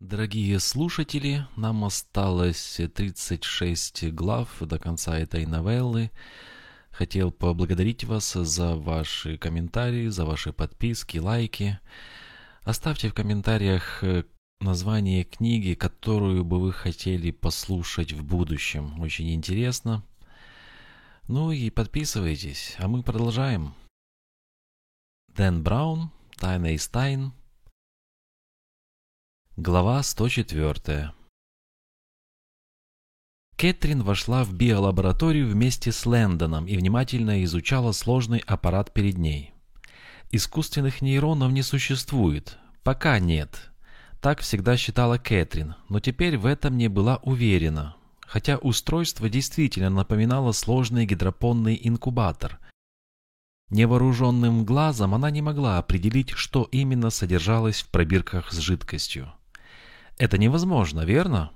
Дорогие слушатели, нам осталось 36 глав до конца этой новеллы. Хотел поблагодарить вас за ваши комментарии, за ваши подписки, лайки. Оставьте в комментариях э, название книги, которую бы вы хотели послушать в будущем. Очень интересно. Ну и подписывайтесь, а мы продолжаем. Дэн Браун, Тайна из тайн, Глава 104 Кэтрин вошла в биолабораторию вместе с Лэндоном и внимательно изучала сложный аппарат перед ней. Искусственных нейронов не существует. Пока нет. Так всегда считала Кэтрин, но теперь в этом не была уверена. Хотя устройство действительно напоминало сложный гидропонный инкубатор. Невооруженным глазом она не могла определить, что именно содержалось в пробирках с жидкостью. Это невозможно, верно?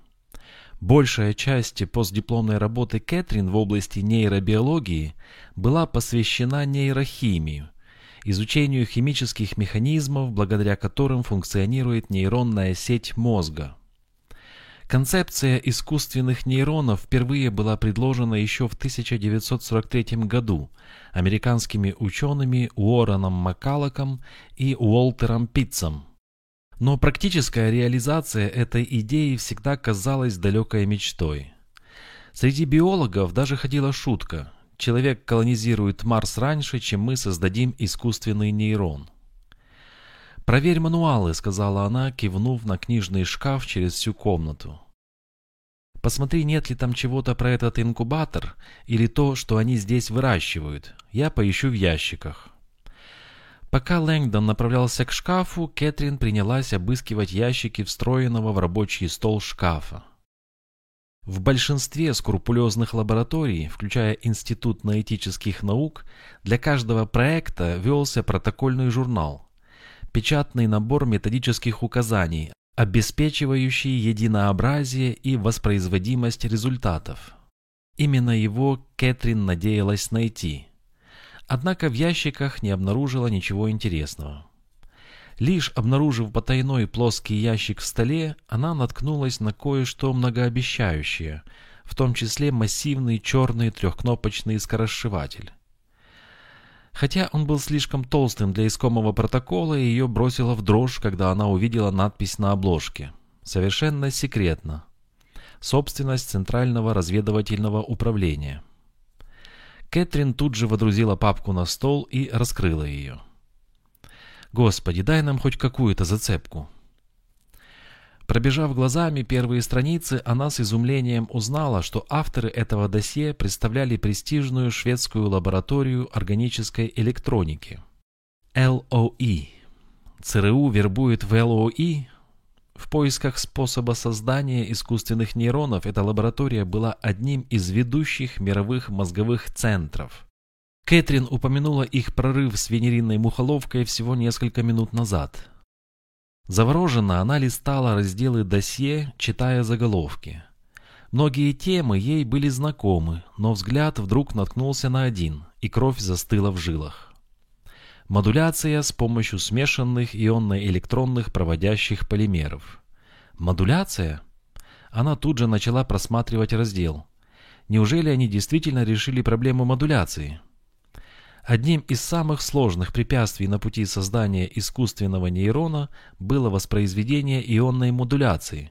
Большая часть постдипломной работы Кэтрин в области нейробиологии была посвящена нейрохимии, изучению химических механизмов, благодаря которым функционирует нейронная сеть мозга. Концепция искусственных нейронов впервые была предложена еще в 1943 году американскими учеными Уорреном Маккалоком и Уолтером Питцем – но практическая реализация этой идеи всегда казалась далекой мечтой. Среди биологов даже ходила шутка. Человек колонизирует Марс раньше, чем мы создадим искусственный нейрон. «Проверь мануалы», — сказала она, кивнув на книжный шкаф через всю комнату. «Посмотри, нет ли там чего-то про этот инкубатор или то, что они здесь выращивают. Я поищу в ящиках». Пока Лэнгдон направлялся к шкафу, Кэтрин принялась обыскивать ящики встроенного в рабочий стол шкафа. В большинстве скрупулезных лабораторий, включая Институт наэтических наук, для каждого проекта велся протокольный журнал, печатный набор методических указаний, обеспечивающий единообразие и воспроизводимость результатов. Именно его Кэтрин надеялась найти – Однако в ящиках не обнаружила ничего интересного. Лишь обнаружив потайной плоский ящик в столе, она наткнулась на кое-что многообещающее, в том числе массивный черный трехкнопочный скоросшиватель. Хотя он был слишком толстым для искомого протокола, ее бросило в дрожь, когда она увидела надпись на обложке. Совершенно секретно. Собственность Центрального разведывательного управления. Кэтрин тут же водрузила папку на стол и раскрыла ее. «Господи, дай нам хоть какую-то зацепку». Пробежав глазами первые страницы, она с изумлением узнала, что авторы этого досье представляли престижную шведскую лабораторию органической электроники. LOE. ЦРУ вербует в LOE в поисках способа создания искусственных нейронов эта лаборатория была одним из ведущих мировых мозговых центров. Кэтрин упомянула их прорыв с венеринной мухоловкой всего несколько минут назад. Завороженно она листала разделы досье, читая заголовки. Многие темы ей были знакомы, но взгляд вдруг наткнулся на один, и кровь застыла в жилах. Модуляция с помощью смешанных ионно-электронных проводящих полимеров. Модуляция? Она тут же начала просматривать раздел. Неужели они действительно решили проблему модуляции? Одним из самых сложных препятствий на пути создания искусственного нейрона было воспроизведение ионной модуляции,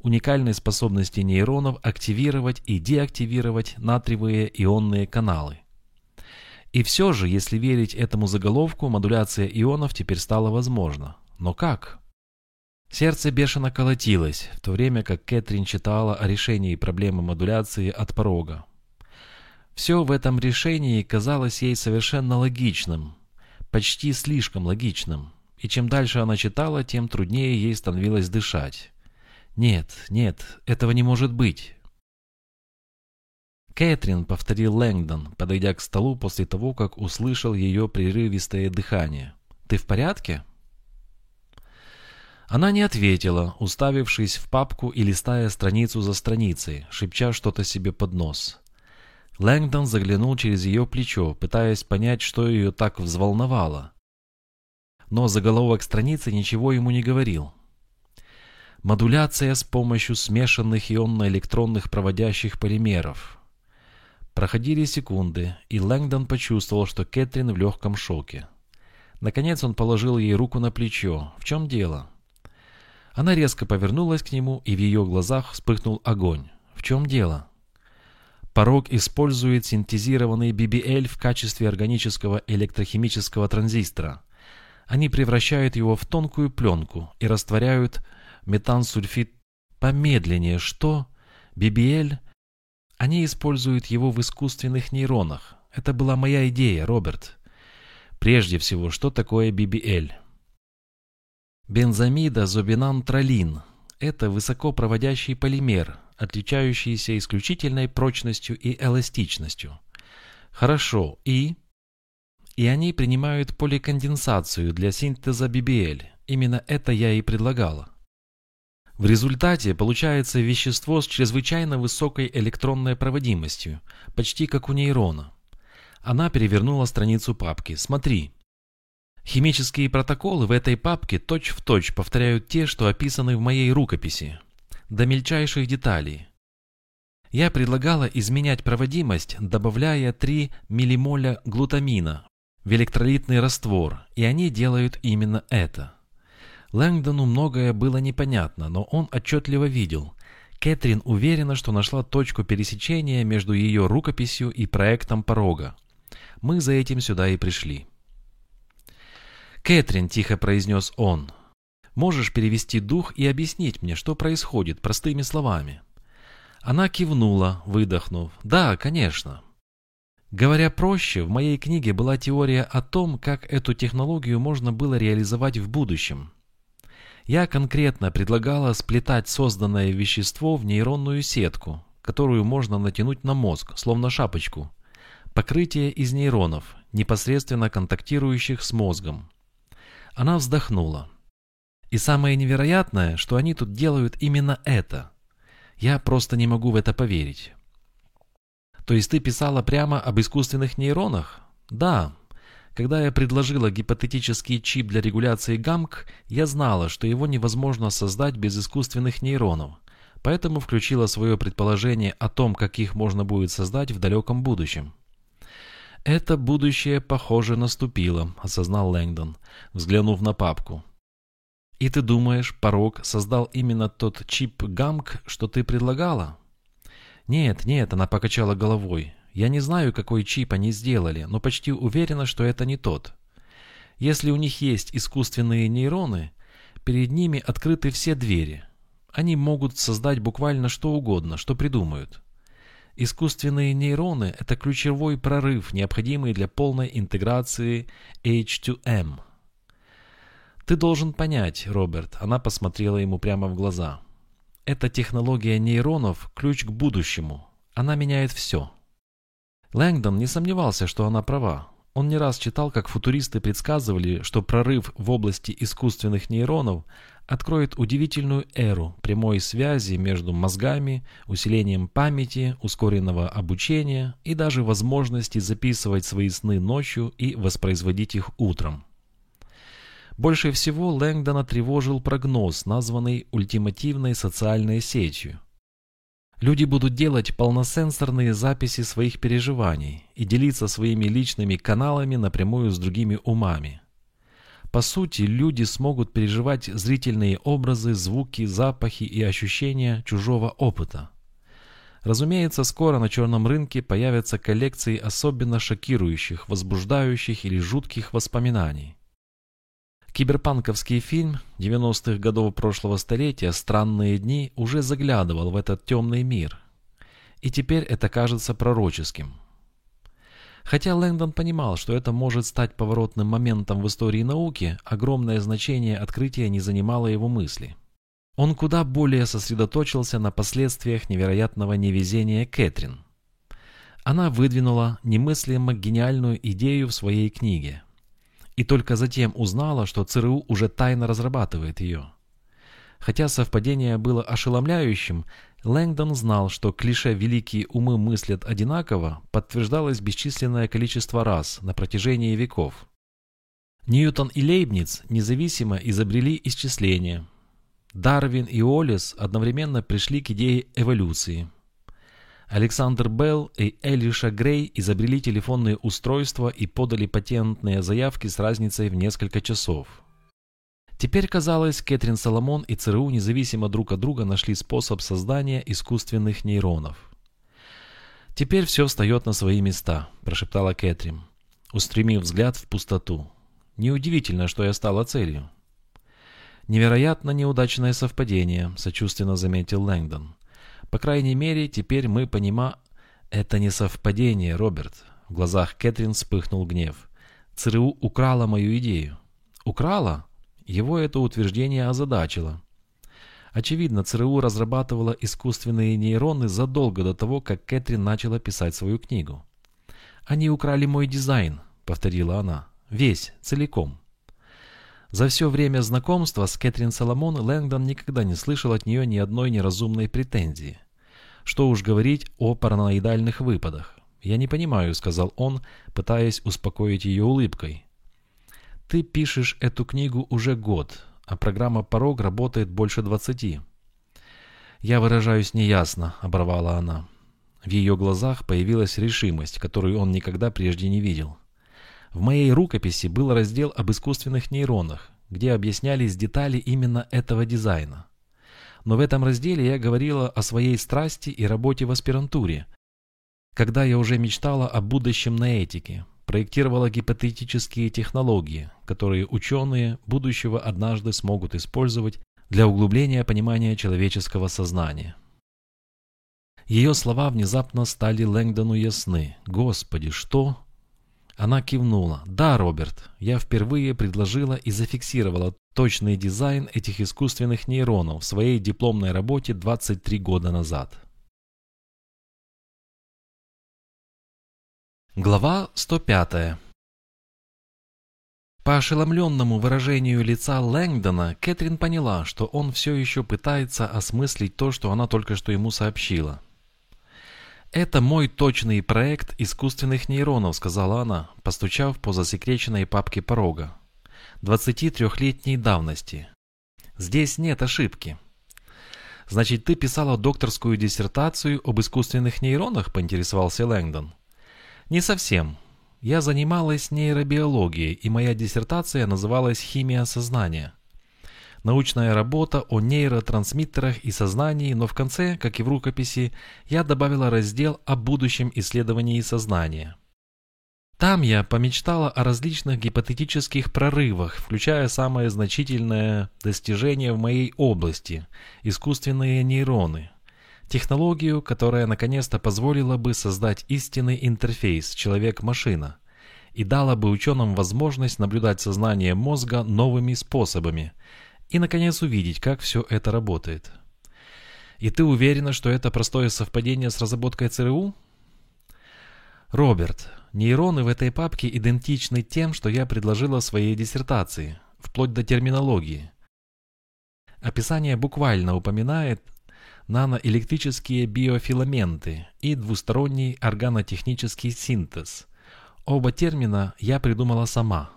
уникальной способности нейронов активировать и деактивировать натриевые ионные каналы. И все же, если верить этому заголовку, модуляция ионов теперь стала возможна. Но как? Сердце бешено колотилось, в то время как Кэтрин читала о решении проблемы модуляции от порога. Все в этом решении казалось ей совершенно логичным, почти слишком логичным, и чем дальше она читала, тем труднее ей становилось дышать. «Нет, нет, этого не может быть. «Кэтрин», — повторил Лэнгдон, подойдя к столу после того, как услышал ее прерывистое дыхание. «Ты в порядке?» Она не ответила, уставившись в папку и листая страницу за страницей, шепча что-то себе под нос. Лэнгдон заглянул через ее плечо, пытаясь понять, что ее так взволновало. Но заголовок страницы ничего ему не говорил. Модуляция с помощью смешанных ионно-электронных проводящих полимеров. Проходили секунды, и Лэнгдон почувствовал, что Кэтрин в легком шоке. Наконец он положил ей руку на плечо. «В чем дело?» Она резко повернулась к нему, и в ее глазах вспыхнул огонь. «В чем дело?» Порог использует синтезированный BBL в качестве органического электрохимического транзистора. Они превращают его в тонкую пленку и растворяют метансульфид помедленнее. Что? BBL? Они используют его в искусственных нейронах. Это была моя идея, Роберт. Прежде всего, что такое BBL? Бензамидозобинантролин – это высокопроводящий полимер, отличающийся исключительной прочностью и эластичностью. Хорошо, и? И они принимают поликонденсацию для синтеза BBL. Именно это я и предлагала. В результате получается вещество с чрезвычайно высокой электронной проводимостью, почти как у нейрона. Она перевернула страницу папки. Смотри. Химические протоколы в этой папке точь-в-точь точь повторяют те, что описаны в моей рукописи. До мельчайших деталей. Я предлагала изменять проводимость, добавляя 3 миллимоля глутамина в электролитный раствор, и они делают именно это. Лэнгдону многое было непонятно, но он отчетливо видел. Кэтрин уверена, что нашла точку пересечения между ее рукописью и проектом порога. Мы за этим сюда и пришли. «Кэтрин», — тихо произнес он, — «можешь перевести дух и объяснить мне, что происходит, простыми словами?» Она кивнула, выдохнув. «Да, конечно». Говоря проще, в моей книге была теория о том, как эту технологию можно было реализовать в будущем. Я конкретно предлагала сплетать созданное вещество в нейронную сетку, которую можно натянуть на мозг, словно шапочку, Покрытие из нейронов, непосредственно контактирующих с мозгом. Она вздохнула. И самое невероятное, что они тут делают именно это. Я просто не могу в это поверить. То есть ты писала прямо об искусственных нейронах? Да. Когда я предложила гипотетический чип для регуляции ГАМК, я знала, что его невозможно создать без искусственных нейронов. Поэтому включила свое предположение о том, как их можно будет создать в далеком будущем. «Это будущее, похоже, наступило», — осознал Лэнгдон, взглянув на папку. «И ты думаешь, порог создал именно тот чип ГАМК, что ты предлагала?» «Нет, нет», — она покачала головой. «Я не знаю, какой чип они сделали, но почти уверена, что это не тот. Если у них есть искусственные нейроны, перед ними открыты все двери. Они могут создать буквально что угодно, что придумают. Искусственные нейроны – это ключевой прорыв, необходимый для полной интеграции H2M. Ты должен понять, Роберт, она посмотрела ему прямо в глаза. Эта технология нейронов – ключ к будущему. Она меняет все. Лэнгдон не сомневался, что она права. Он не раз читал, как футуристы предсказывали, что прорыв в области искусственных нейронов откроет удивительную эру прямой связи между мозгами, усилением памяти, ускоренного обучения и даже возможности записывать свои сны ночью и воспроизводить их утром. Больше всего Лэнгдона тревожил прогноз, названный ультимативной социальной сетью. Люди будут делать полносенсорные записи своих переживаний и делиться своими личными каналами напрямую с другими умами. По сути, люди смогут переживать зрительные образы, звуки, запахи и ощущения чужого опыта. Разумеется, скоро на черном рынке появятся коллекции особенно шокирующих, возбуждающих или жутких воспоминаний. Киберпанковский фильм 90-х годов прошлого столетия «Странные дни» уже заглядывал в этот темный мир. И теперь это кажется пророческим. Хотя Лэнгдон понимал, что это может стать поворотным моментом в истории науки, огромное значение открытия не занимало его мысли. Он куда более сосредоточился на последствиях невероятного невезения Кэтрин. Она выдвинула немыслимо гениальную идею в своей книге. И только затем узнала, что ЦРУ уже тайно разрабатывает ее. Хотя совпадение было ошеломляющим, Лэнгдон знал, что клише «великие умы мыслят одинаково» подтверждалось бесчисленное количество раз на протяжении веков. Ньютон и Лейбниц независимо изобрели исчисление. Дарвин и Олис одновременно пришли к идее эволюции. Александр Белл и Элиша Грей изобрели телефонные устройства и подали патентные заявки с разницей в несколько часов. Теперь, казалось, Кэтрин Соломон и ЦРУ независимо друг от друга нашли способ создания искусственных нейронов. «Теперь все встает на свои места», – прошептала Кэтрин, устремив взгляд в пустоту. «Неудивительно, что я стала целью». «Невероятно неудачное совпадение», – сочувственно заметил Лэнгдон. «По крайней мере, теперь мы понимаем...» «Это не совпадение, Роберт». В глазах Кэтрин вспыхнул гнев. «ЦРУ украла мою идею». «Украла?» Его это утверждение озадачило. Очевидно, ЦРУ разрабатывала искусственные нейроны задолго до того, как Кэтрин начала писать свою книгу. «Они украли мой дизайн», — повторила она. «Весь, целиком». За все время знакомства с Кэтрин Соломон Лэнгдон никогда не слышал от нее ни одной неразумной претензии. Что уж говорить о параноидальных выпадах. «Я не понимаю», — сказал он, пытаясь успокоить ее улыбкой. Ты пишешь эту книгу уже год, а программа «Порог» работает больше двадцати. «Я выражаюсь неясно», — оборвала она. В ее глазах появилась решимость, которую он никогда прежде не видел. В моей рукописи был раздел об искусственных нейронах, где объяснялись детали именно этого дизайна. Но в этом разделе я говорила о своей страсти и работе в аспирантуре, когда я уже мечтала о будущем на этике, проектировала гипотетические технологии, которые ученые будущего однажды смогут использовать для углубления понимания человеческого сознания. Ее слова внезапно стали Лэнгдону ясны. «Господи, что?» Она кивнула. «Да, Роберт, я впервые предложила и зафиксировала точный дизайн этих искусственных нейронов в своей дипломной работе 23 года назад». Глава 105 По ошеломленному выражению лица Лэнгдона, Кэтрин поняла, что он все еще пытается осмыслить то, что она только что ему сообщила. «Это мой точный проект искусственных нейронов», — сказала она, постучав по засекреченной папке порога. «23-летней давности. Здесь нет ошибки». «Значит, ты писала докторскую диссертацию об искусственных нейронах?» — поинтересовался Лэнгдон. Не совсем. Я занималась нейробиологией, и моя диссертация называлась «Химия сознания». Научная работа о нейротрансмиттерах и сознании, но в конце, как и в рукописи, я добавила раздел о будущем исследовании сознания. Там я помечтала о различных гипотетических прорывах, включая самое значительное достижение в моей области – искусственные нейроны – Технологию, которая наконец-то позволила бы создать истинный интерфейс человек-машина и дала бы ученым возможность наблюдать сознание мозга новыми способами и, наконец, увидеть, как все это работает. И ты уверена, что это простое совпадение с разработкой ЦРУ? Роберт, нейроны в этой папке идентичны тем, что я предложила в своей диссертации, вплоть до терминологии. Описание буквально упоминает наноэлектрические биофиламенты и двусторонний органотехнический синтез. Оба термина я придумала сама.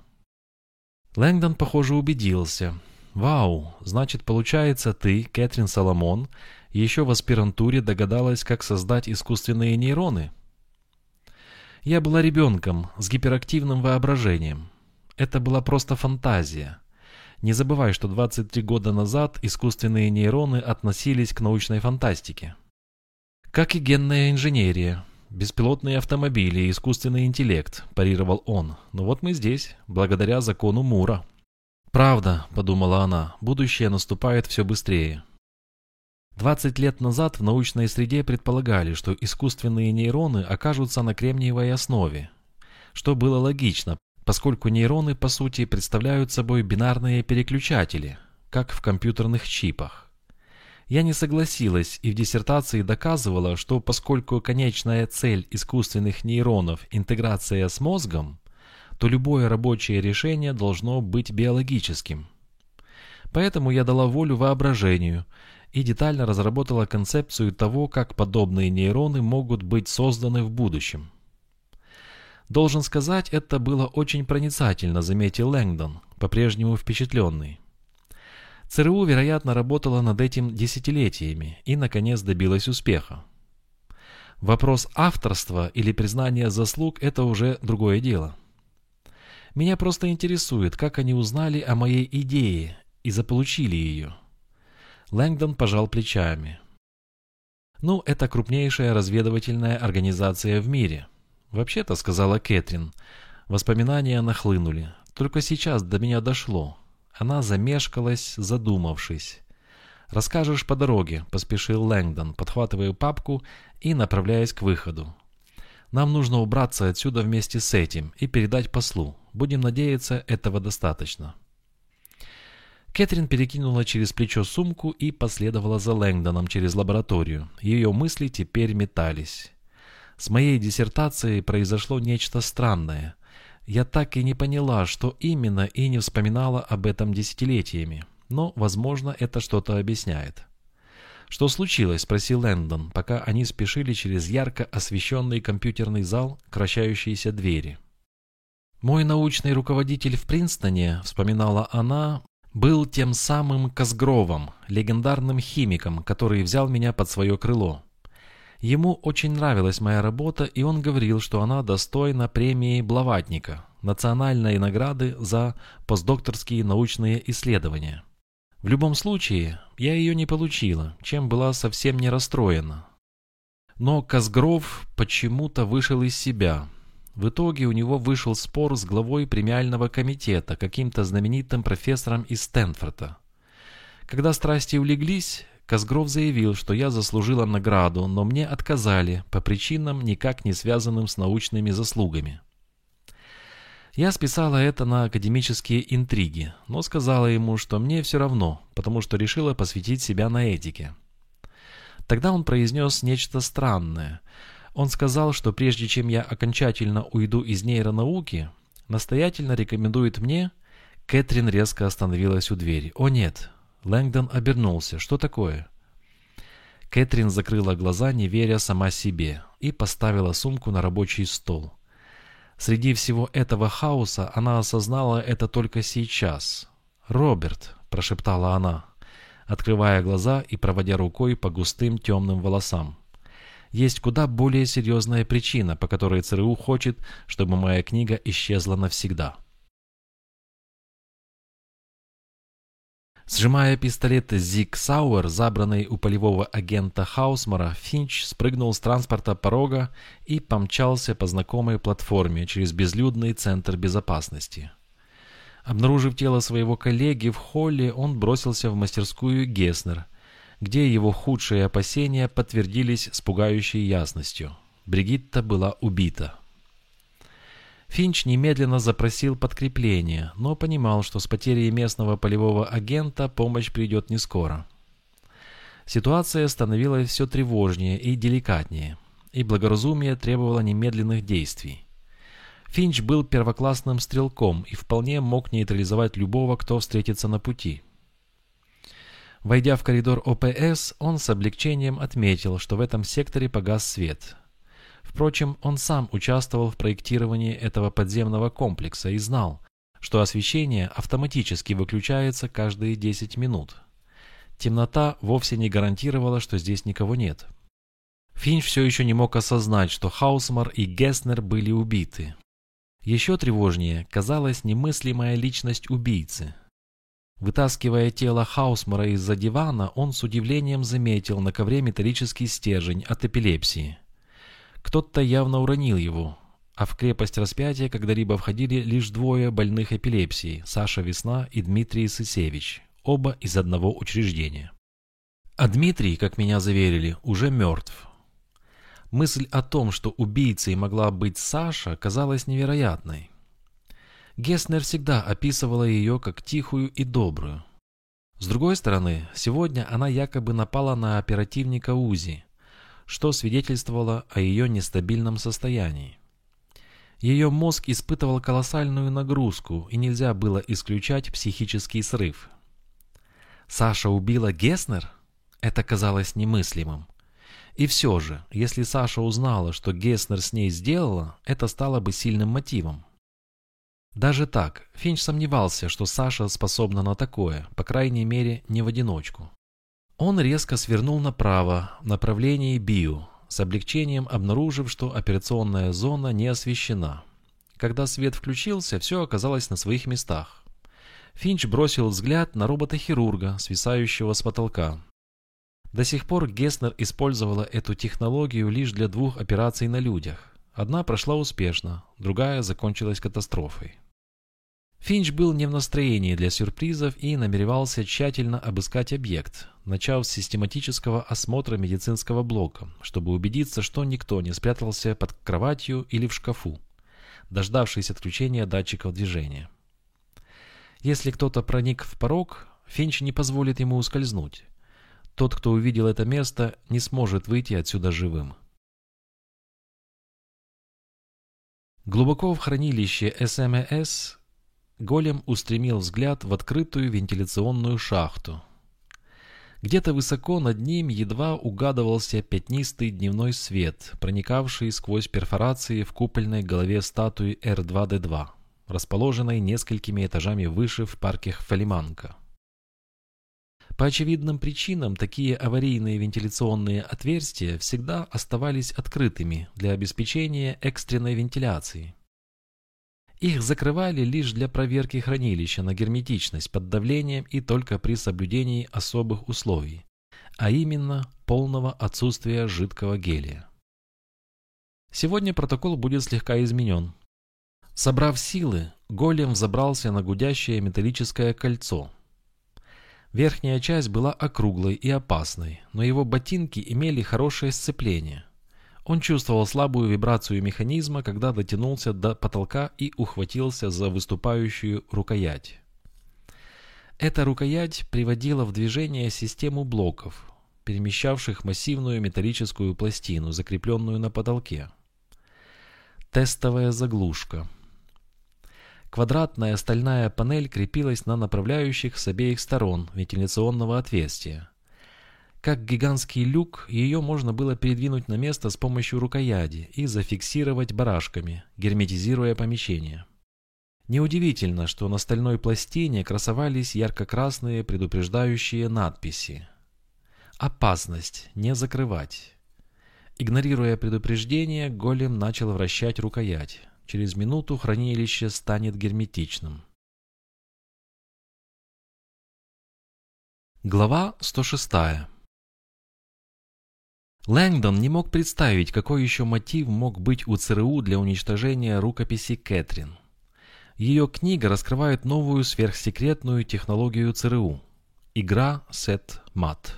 Лэнгдон, похоже, убедился. «Вау, значит, получается, ты, Кэтрин Соломон, еще в аспирантуре догадалась, как создать искусственные нейроны?» Я была ребенком с гиперактивным воображением. Это была просто фантазия. Не забывай, что 23 года назад искусственные нейроны относились к научной фантастике. Как и генная инженерия, беспилотные автомобили и искусственный интеллект, парировал он. Но вот мы здесь, благодаря закону Мура. Правда, подумала она, будущее наступает все быстрее. 20 лет назад в научной среде предполагали, что искусственные нейроны окажутся на кремниевой основе, что было логично, поскольку нейроны по сути представляют собой бинарные переключатели, как в компьютерных чипах. Я не согласилась и в диссертации доказывала, что поскольку конечная цель искусственных нейронов – интеграция с мозгом, то любое рабочее решение должно быть биологическим. Поэтому я дала волю воображению и детально разработала концепцию того, как подобные нейроны могут быть созданы в будущем. Должен сказать, это было очень проницательно, заметил Лэнгдон, по-прежнему впечатленный. ЦРУ, вероятно, работала над этим десятилетиями и, наконец, добилась успеха. Вопрос авторства или признания заслуг – это уже другое дело. Меня просто интересует, как они узнали о моей идее и заполучили ее. Лэнгдон пожал плечами. Ну, это крупнейшая разведывательная организация в мире. Вообще-то, сказала Кэтрин, воспоминания нахлынули. Только сейчас до меня дошло. Она замешкалась, задумавшись. «Расскажешь по дороге», — поспешил Лэнгдон, подхватывая папку и направляясь к выходу. «Нам нужно убраться отсюда вместе с этим и передать послу. Будем надеяться, этого достаточно». Кэтрин перекинула через плечо сумку и последовала за Лэнгдоном через лабораторию. Ее мысли теперь метались. С моей диссертацией произошло нечто странное. Я так и не поняла, что именно, и не вспоминала об этом десятилетиями но, возможно, это что-то объясняет. «Что случилось?» – спросил Лэндон, пока они спешили через ярко освещенный компьютерный зал к вращающейся двери. «Мой научный руководитель в Принстоне», – вспоминала она, – «был тем самым Казгровом, легендарным химиком, который взял меня под свое крыло. Ему очень нравилась моя работа, и он говорил, что она достойна премии Блаватника, национальной награды за постдокторские научные исследования». В любом случае, я ее не получила, чем была совсем не расстроена. Но Казгров почему-то вышел из себя. В итоге у него вышел спор с главой премиального комитета, каким-то знаменитым профессором из Стэнфорда. Когда страсти улеглись, Казгров заявил, что я заслужила награду, но мне отказали по причинам, никак не связанным с научными заслугами. Я списала это на академические интриги, но сказала ему, что мне все равно, потому что решила посвятить себя на этике. Тогда он произнес нечто странное. Он сказал, что прежде чем я окончательно уйду из нейронауки, настоятельно рекомендует мне... Кэтрин резко остановилась у двери. «О нет!» Лэнгдон обернулся. «Что такое?» Кэтрин закрыла глаза, не веря сама себе, и поставила сумку на рабочий стол. Среди всего этого хаоса она осознала это только сейчас. «Роберт», – прошептала она, открывая глаза и проводя рукой по густым темным волосам. «Есть куда более серьезная причина, по которой ЦРУ хочет, чтобы моя книга исчезла навсегда». Сжимая пистолет Зиг Сауэр, забранный у полевого агента Хаусмара, Финч спрыгнул с транспорта порога и помчался по знакомой платформе через безлюдный центр безопасности. Обнаружив тело своего коллеги в холле, он бросился в мастерскую Геснер, где его худшие опасения подтвердились с пугающей ясностью. Бригитта была убита. Финч немедленно запросил подкрепление, но понимал, что с потерей местного полевого агента помощь придет не скоро. Ситуация становилась все тревожнее и деликатнее, и благоразумие требовало немедленных действий. Финч был первоклассным стрелком и вполне мог нейтрализовать любого, кто встретится на пути. Войдя в коридор ОПС, он с облегчением отметил, что в этом секторе погас свет – Впрочем, он сам участвовал в проектировании этого подземного комплекса и знал, что освещение автоматически выключается каждые 10 минут. Темнота вовсе не гарантировала, что здесь никого нет. Финч все еще не мог осознать, что Хаусмар и Геснер были убиты. Еще тревожнее казалась немыслимая личность убийцы. Вытаскивая тело Хаусмара из-за дивана, он с удивлением заметил на ковре металлический стержень от эпилепсии. Кто-то явно уронил его, а в крепость распятия когда-либо входили лишь двое больных эпилепсией – Саша Весна и Дмитрий Сысевич, оба из одного учреждения. А Дмитрий, как меня заверили, уже мертв. Мысль о том, что убийцей могла быть Саша, казалась невероятной. Геснер всегда описывала ее как тихую и добрую. С другой стороны, сегодня она якобы напала на оперативника УЗИ, что свидетельствовало о ее нестабильном состоянии. Ее мозг испытывал колоссальную нагрузку, и нельзя было исключать психический срыв. Саша убила Геснер? Это казалось немыслимым. И все же, если Саша узнала, что Геснер с ней сделала, это стало бы сильным мотивом. Даже так, Финч сомневался, что Саша способна на такое, по крайней мере, не в одиночку. Он резко свернул направо, в направлении Био, с облегчением обнаружив, что операционная зона не освещена. Когда свет включился, все оказалось на своих местах. Финч бросил взгляд на робота-хирурга, свисающего с потолка. До сих пор Геснер использовала эту технологию лишь для двух операций на людях. Одна прошла успешно, другая закончилась катастрофой. Финч был не в настроении для сюрпризов и намеревался тщательно обыскать объект, начав с систематического осмотра медицинского блока, чтобы убедиться, что никто не спрятался под кроватью или в шкафу, дождавшись отключения датчиков движения. Если кто-то проник в порог, Финч не позволит ему ускользнуть. Тот, кто увидел это место, не сможет выйти отсюда живым. Глубоко в хранилище СМС Голем устремил взгляд в открытую вентиляционную шахту. Где-то высоко над ним едва угадывался пятнистый дневной свет, проникавший сквозь перфорации в купольной голове статуи R2-D2, расположенной несколькими этажами выше в парке Фалиманка. По очевидным причинам такие аварийные вентиляционные отверстия всегда оставались открытыми для обеспечения экстренной вентиляции. Их закрывали лишь для проверки хранилища на герметичность под давлением и только при соблюдении особых условий, а именно полного отсутствия жидкого гелия. Сегодня протокол будет слегка изменен. Собрав силы, голем забрался на гудящее металлическое кольцо, Верхняя часть была округлой и опасной, но его ботинки имели хорошее сцепление. Он чувствовал слабую вибрацию механизма, когда дотянулся до потолка и ухватился за выступающую рукоять. Эта рукоять приводила в движение систему блоков, перемещавших массивную металлическую пластину, закрепленную на потолке. Тестовая заглушка – Квадратная стальная панель крепилась на направляющих с обеих сторон вентиляционного отверстия. Как гигантский люк, ее можно было передвинуть на место с помощью рукояти и зафиксировать барашками, герметизируя помещение. Неудивительно, что на стальной пластине красовались ярко-красные предупреждающие надписи. «Опасность! Не закрывать!» Игнорируя предупреждение, голем начал вращать рукоять. Через минуту хранилище станет герметичным. Глава 106 Лэнгдон не мог представить, какой еще мотив мог быть у ЦРУ для уничтожения рукописи Кэтрин. Ее книга раскрывает новую сверхсекретную технологию ЦРУ – игра сет-мат.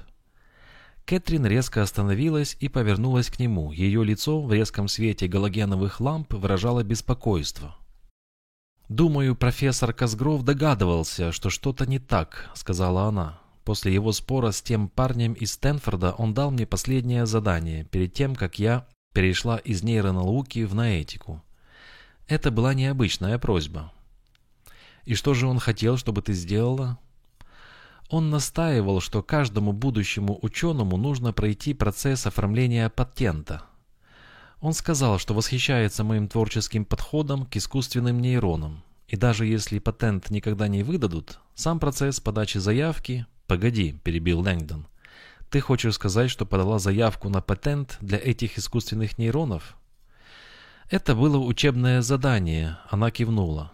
Кэтрин резко остановилась и повернулась к нему. Ее лицо в резком свете галогеновых ламп выражало беспокойство. «Думаю, профессор Казгров догадывался, что что-то не так», — сказала она. «После его спора с тем парнем из Стэнфорда он дал мне последнее задание, перед тем, как я перешла из нейронауки в наэтику. Это была необычная просьба». «И что же он хотел, чтобы ты сделала?» Он настаивал, что каждому будущему ученому нужно пройти процесс оформления патента. Он сказал, что восхищается моим творческим подходом к искусственным нейронам. И даже если патент никогда не выдадут, сам процесс подачи заявки... «Погоди», – перебил Лэнгдон. «Ты хочешь сказать, что подала заявку на патент для этих искусственных нейронов?» Это было учебное задание, она кивнула.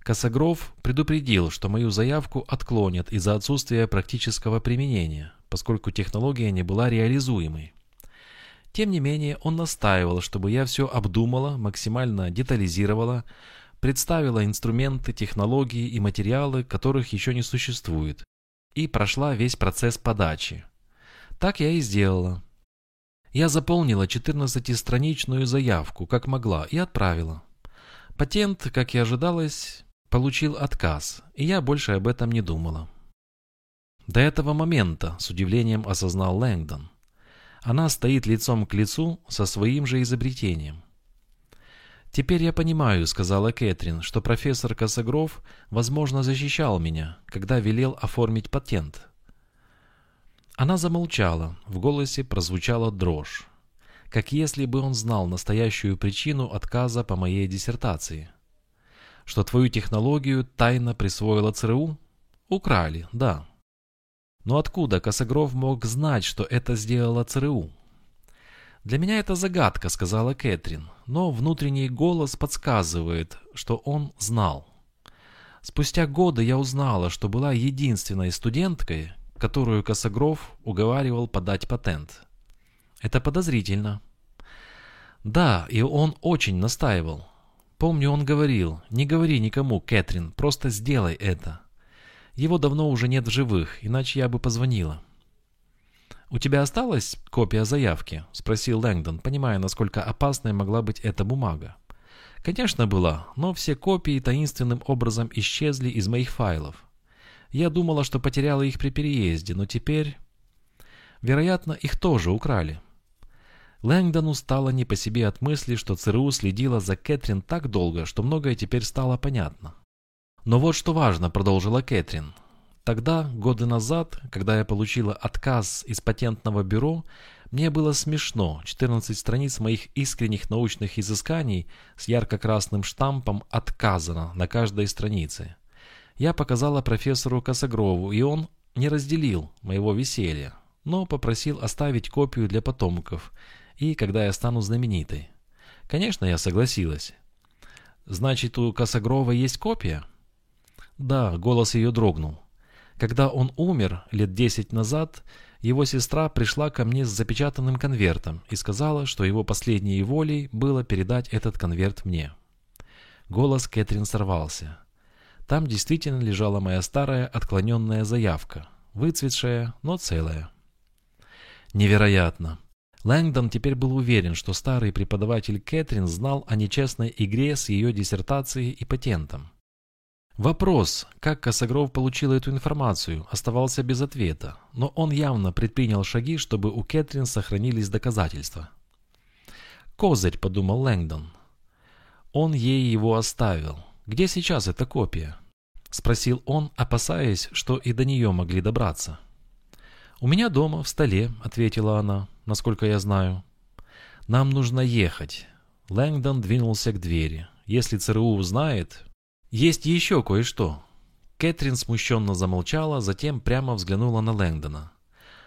Косогров предупредил, что мою заявку отклонят из-за отсутствия практического применения, поскольку технология не была реализуемой. Тем не менее, он настаивал, чтобы я все обдумала, максимально детализировала, представила инструменты, технологии и материалы, которых еще не существует, и прошла весь процесс подачи. Так я и сделала. Я заполнила 14-страничную заявку, как могла, и отправила. Патент, как и ожидалось, Получил отказ, и я больше об этом не думала. До этого момента, с удивлением осознал Лэнгдон, она стоит лицом к лицу со своим же изобретением. «Теперь я понимаю», — сказала Кэтрин, «что профессор Косогров, возможно, защищал меня, когда велел оформить патент». Она замолчала, в голосе прозвучала дрожь, как если бы он знал настоящую причину отказа по моей диссертации. что твою технологию тайно присвоила ЦРУ? Украли, да. Но откуда Косогров мог знать, что это сделала ЦРУ? «Для меня это загадка», — сказала Кэтрин, но внутренний голос подсказывает, что он знал. Спустя годы я узнала, что была единственной студенткой, которую Косогров уговаривал подать патент. Это подозрительно. Да, и он очень настаивал. Помню, он говорил, не говори никому, Кэтрин, просто сделай это. Его давно уже нет в живых, иначе я бы позвонила. «У тебя осталась копия заявки?» – спросил Лэнгдон, понимая, насколько опасной могла быть эта бумага. «Конечно, была, но все копии таинственным образом исчезли из моих файлов. Я думала, что потеряла их при переезде, но теперь... Вероятно, их тоже украли». Лэнгдону стало не по себе от мысли, что ЦРУ следила за Кэтрин так долго, что многое теперь стало понятно. «Но вот что важно», — продолжила Кэтрин. «Тогда, годы назад, когда я получила отказ из патентного бюро, мне было смешно 14 страниц моих искренних научных изысканий с ярко-красным штампом «Отказано» на каждой странице. Я показала профессору Косогрову, и он не разделил моего веселья, но попросил оставить копию для потомков – и когда я стану знаменитой. Конечно, я согласилась. Значит, у Косогрова есть копия? Да, голос ее дрогнул. Когда он умер лет десять назад, его сестра пришла ко мне с запечатанным конвертом и сказала, что его последней волей было передать этот конверт мне. Голос Кэтрин сорвался. Там действительно лежала моя старая отклоненная заявка, выцветшая, но целая. Невероятно. Лэнгдон теперь был уверен, что старый преподаватель Кэтрин знал о нечестной игре с ее диссертацией и патентом. Вопрос, как Косогров получил эту информацию, оставался без ответа, но он явно предпринял шаги, чтобы у Кэтрин сохранились доказательства. «Козырь», — подумал Лэнгдон. Он ей его оставил. «Где сейчас эта копия?» — спросил он, опасаясь, что и до нее могли добраться. «У меня дома, в столе», — ответила она, насколько я знаю. «Нам нужно ехать». Лэнгдон двинулся к двери. «Если ЦРУ узнает...» «Есть еще кое-что». Кэтрин смущенно замолчала, затем прямо взглянула на Лэнгдона.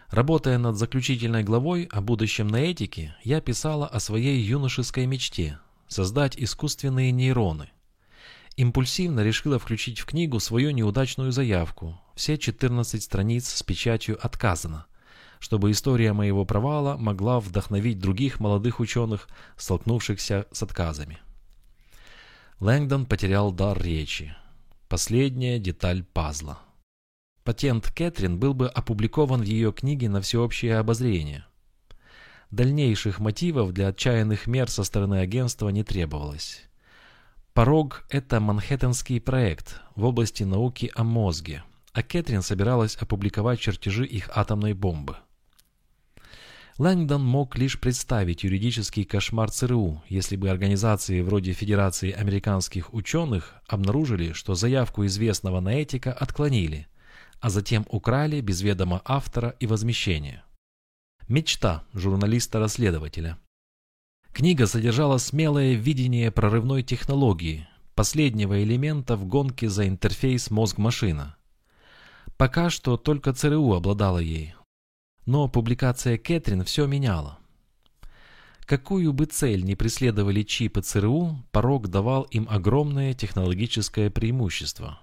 Работая над заключительной главой о будущем на этике, я писала о своей юношеской мечте – создать искусственные нейроны. Импульсивно решила включить в книгу свою неудачную заявку, все 14 страниц с печатью «Отказано», чтобы история моего провала могла вдохновить других молодых ученых, столкнувшихся с отказами. Лэнгдон потерял дар речи. Последняя деталь пазла. Патент Кэтрин был бы опубликован в ее книге на всеобщее обозрение. Дальнейших мотивов для отчаянных мер со стороны агентства не требовалось. Порог – это манхэттенский проект в области науки о мозге – а Кэтрин собиралась опубликовать чертежи их атомной бомбы. Лэнгдон мог лишь представить юридический кошмар ЦРУ, если бы организации вроде Федерации американских ученых обнаружили, что заявку известного наэтика отклонили, а затем украли без ведома автора и возмещения. Мечта журналиста-расследователя. Книга содержала смелое видение прорывной технологии, последнего элемента в гонке за интерфейс мозг-машина – Пока что только ЦРУ обладала ей. Но публикация Кэтрин все меняла. Какую бы цель ни преследовали чипы ЦРУ, порог давал им огромное технологическое преимущество.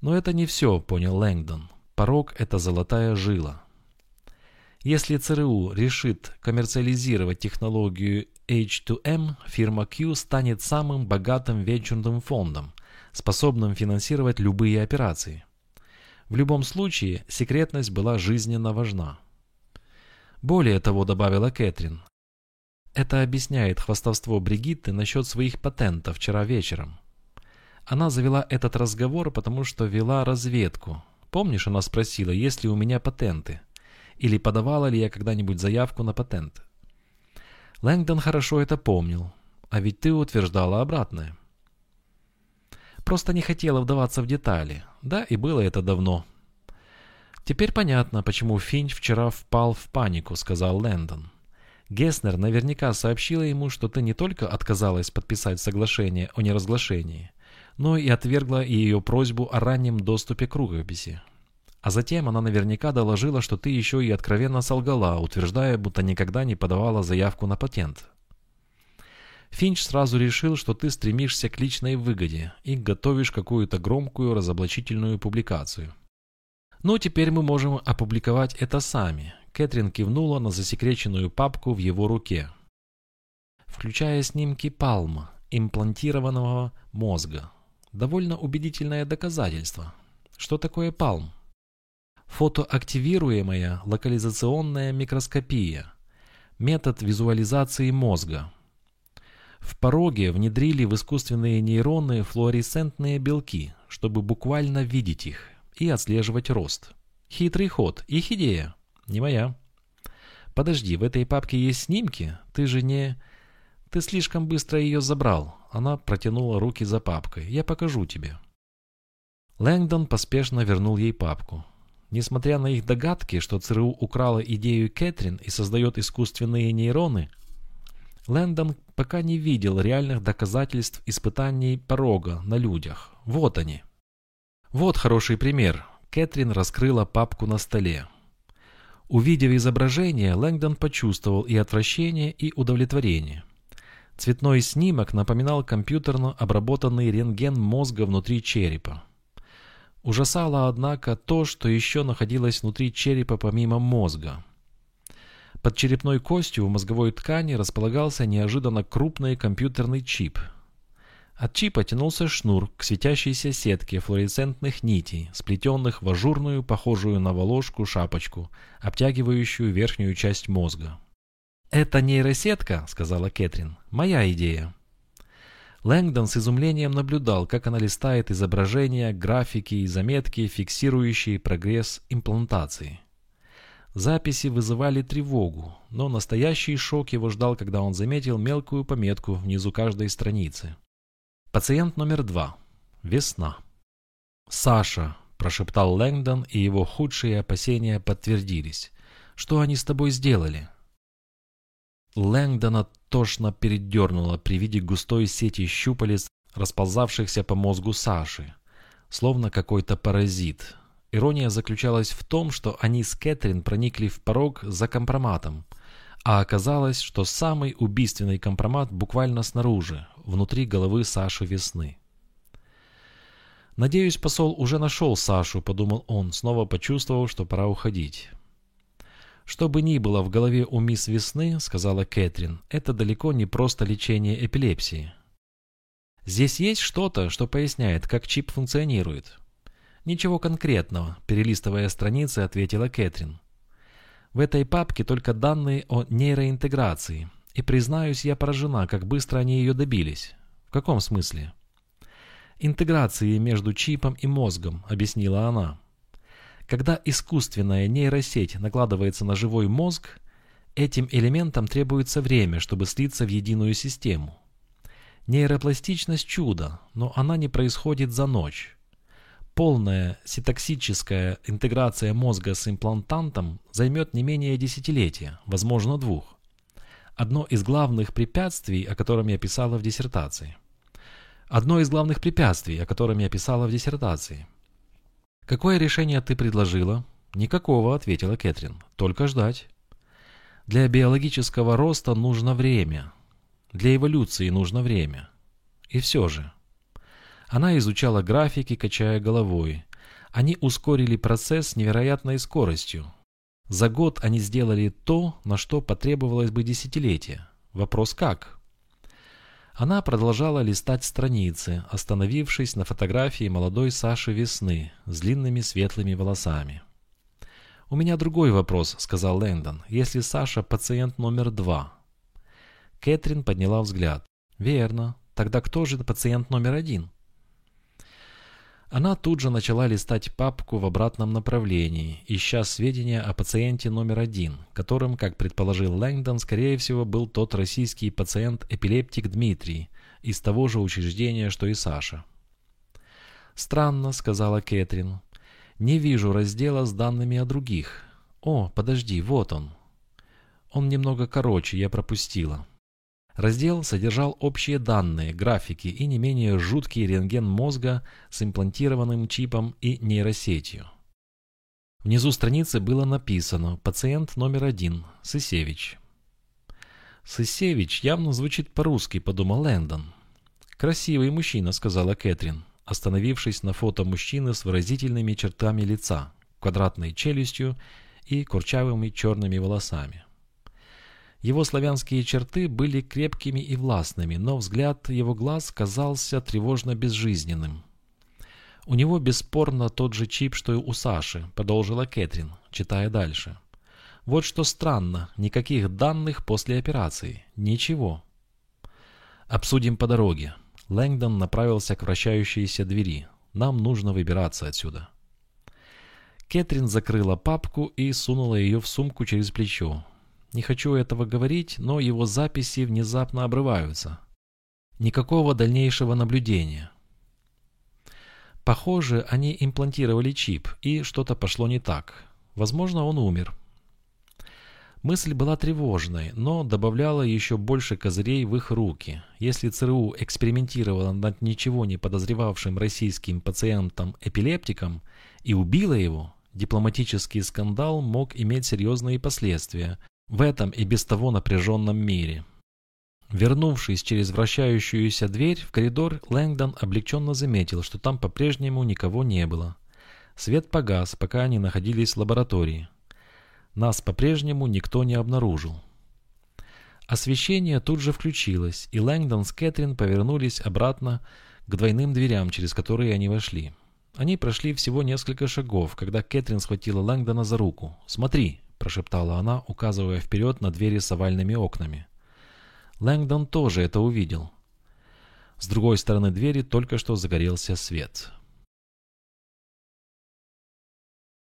Но это не все, понял Лэнгдон. Порог – это золотая жила. Если ЦРУ решит коммерциализировать технологию H2M, фирма Q станет самым богатым венчурным фондом, способным финансировать любые операции. В любом случае, секретность была жизненно важна. Более того, добавила Кэтрин, это объясняет хвастовство Бригитты насчет своих патентов вчера вечером. Она завела этот разговор, потому что вела разведку. Помнишь, она спросила, есть ли у меня патенты? Или подавала ли я когда-нибудь заявку на патент? Лэнгдон хорошо это помнил. А ведь ты утверждала обратное. Просто не хотела вдаваться в детали. Да, и было это давно. «Теперь понятно, почему Финч вчера впал в панику», — сказал Лэндон. «Геснер наверняка сообщила ему, что ты не только отказалась подписать соглашение о неразглашении, но и отвергла ее просьбу о раннем доступе к рукописи. А затем она наверняка доложила, что ты еще и откровенно солгала, утверждая, будто никогда не подавала заявку на патент. Финч сразу решил, что ты стремишься к личной выгоде и готовишь какую-то громкую разоблачительную публикацию. «Ну, теперь мы можем опубликовать это сами», — Кэтрин кивнула на засекреченную папку в его руке. Включая снимки палма, имплантированного мозга. Довольно убедительное доказательство. Что такое палм? Фотоактивируемая локализационная микроскопия. Метод визуализации мозга. В пороге внедрили в искусственные нейроны флуоресцентные белки, чтобы буквально видеть их и отслеживать рост. Хитрый ход, их идея, не моя. Подожди, в этой папке есть снимки? Ты же не... Ты слишком быстро ее забрал. Она протянула руки за папкой. Я покажу тебе. Лэнгдон поспешно вернул ей папку. Несмотря на их догадки, что ЦРУ украла идею Кэтрин и создает искусственные нейроны, Лэндон пока не видел реальных доказательств испытаний порога на людях. Вот они. Вот хороший пример. Кэтрин раскрыла папку на столе. Увидев изображение, Лэнгдон почувствовал и отвращение, и удовлетворение. Цветной снимок напоминал компьютерно обработанный рентген мозга внутри черепа. Ужасало, однако, то, что еще находилось внутри черепа помимо мозга. Под черепной костью в мозговой ткани располагался неожиданно крупный компьютерный чип – от чипа тянулся шнур к светящейся сетке флуоресцентных нитей, сплетенных в ажурную, похожую на волошку, шапочку, обтягивающую верхнюю часть мозга. «Это нейросетка», — сказала Кэтрин, — «моя идея». Лэнгдон с изумлением наблюдал, как она листает изображения, графики и заметки, фиксирующие прогресс имплантации. Записи вызывали тревогу, но настоящий шок его ждал, когда он заметил мелкую пометку внизу каждой страницы. Пациент номер два. Весна. «Саша», – прошептал Лэнгдон, и его худшие опасения подтвердились. «Что они с тобой сделали?» Лэнгдона тошно передернуло при виде густой сети щупалец, расползавшихся по мозгу Саши, словно какой-то паразит. Ирония заключалась в том, что они с Кэтрин проникли в порог за компроматом, а оказалось, что самый убийственный компромат буквально снаружи, внутри головы Саши Весны. «Надеюсь, посол уже нашел Сашу», — подумал он, снова почувствовав, что пора уходить. «Что бы ни было в голове у мисс Весны», — сказала Кэтрин, — «это далеко не просто лечение эпилепсии. Здесь есть что-то, что поясняет, как чип функционирует». «Ничего конкретного», — перелистывая страницы, ответила Кэтрин. «В этой папке только данные о нейроинтеграции. И, признаюсь, я поражена, как быстро они ее добились. В каком смысле? Интеграции между чипом и мозгом, объяснила она. Когда искусственная нейросеть накладывается на живой мозг, этим элементам требуется время, чтобы слиться в единую систему. Нейропластичность – чудо, но она не происходит за ночь. Полная ситоксическая интеграция мозга с имплантантом займет не менее десятилетия, возможно двух одно из главных препятствий, о котором я писала в диссертации. Одно из главных препятствий, о котором я писала в диссертации. «Какое решение ты предложила?» «Никакого», — ответила Кэтрин. «Только ждать». «Для биологического роста нужно время. Для эволюции нужно время. И все же». Она изучала графики, качая головой. Они ускорили процесс невероятной скоростью, за год они сделали то, на что потребовалось бы десятилетие. Вопрос как? Она продолжала листать страницы, остановившись на фотографии молодой Саши Весны с длинными светлыми волосами. «У меня другой вопрос», — сказал Лэндон. «Если Саша пациент номер два?» Кэтрин подняла взгляд. «Верно. Тогда кто же пациент номер один?» Она тут же начала листать папку в обратном направлении, ища сведения о пациенте номер один, которым, как предположил Лэнгдон, скорее всего был тот российский пациент-эпилептик Дмитрий из того же учреждения, что и Саша. «Странно», — сказала Кэтрин. «Не вижу раздела с данными о других. О, подожди, вот он». Он немного короче, я пропустила. Раздел содержал общие данные, графики и не менее жуткий рентген мозга с имплантированным чипом и нейросетью. Внизу страницы было написано «Пациент номер один, Сысевич». «Сысевич явно звучит по-русски», — подумал Лэндон. «Красивый мужчина», — сказала Кэтрин, остановившись на фото мужчины с выразительными чертами лица, квадратной челюстью и курчавыми черными волосами. Его славянские черты были крепкими и властными, но взгляд его глаз казался тревожно безжизненным. «У него бесспорно тот же чип, что и у Саши», — продолжила Кэтрин, читая дальше. «Вот что странно, никаких данных после операции. Ничего». «Обсудим по дороге». Лэнгдон направился к вращающейся двери. «Нам нужно выбираться отсюда». Кэтрин закрыла папку и сунула ее в сумку через плечо. Не хочу этого говорить, но его записи внезапно обрываются. Никакого дальнейшего наблюдения. Похоже, они имплантировали чип, и что-то пошло не так. Возможно, он умер. Мысль была тревожной, но добавляла еще больше козырей в их руки. Если ЦРУ экспериментировала над ничего не подозревавшим российским пациентом-эпилептиком и убила его, дипломатический скандал мог иметь серьезные последствия в этом и без того напряженном мире. Вернувшись через вращающуюся дверь в коридор, Лэнгдон облегченно заметил, что там по-прежнему никого не было. Свет погас, пока они находились в лаборатории. Нас по-прежнему никто не обнаружил. Освещение тут же включилось, и Лэнгдон с Кэтрин повернулись обратно к двойным дверям, через которые они вошли. Они прошли всего несколько шагов, когда Кэтрин схватила Лэнгдона за руку. «Смотри!» – прошептала она, указывая вперед на двери с овальными окнами. Лэнгдон тоже это увидел. С другой стороны двери только что загорелся свет.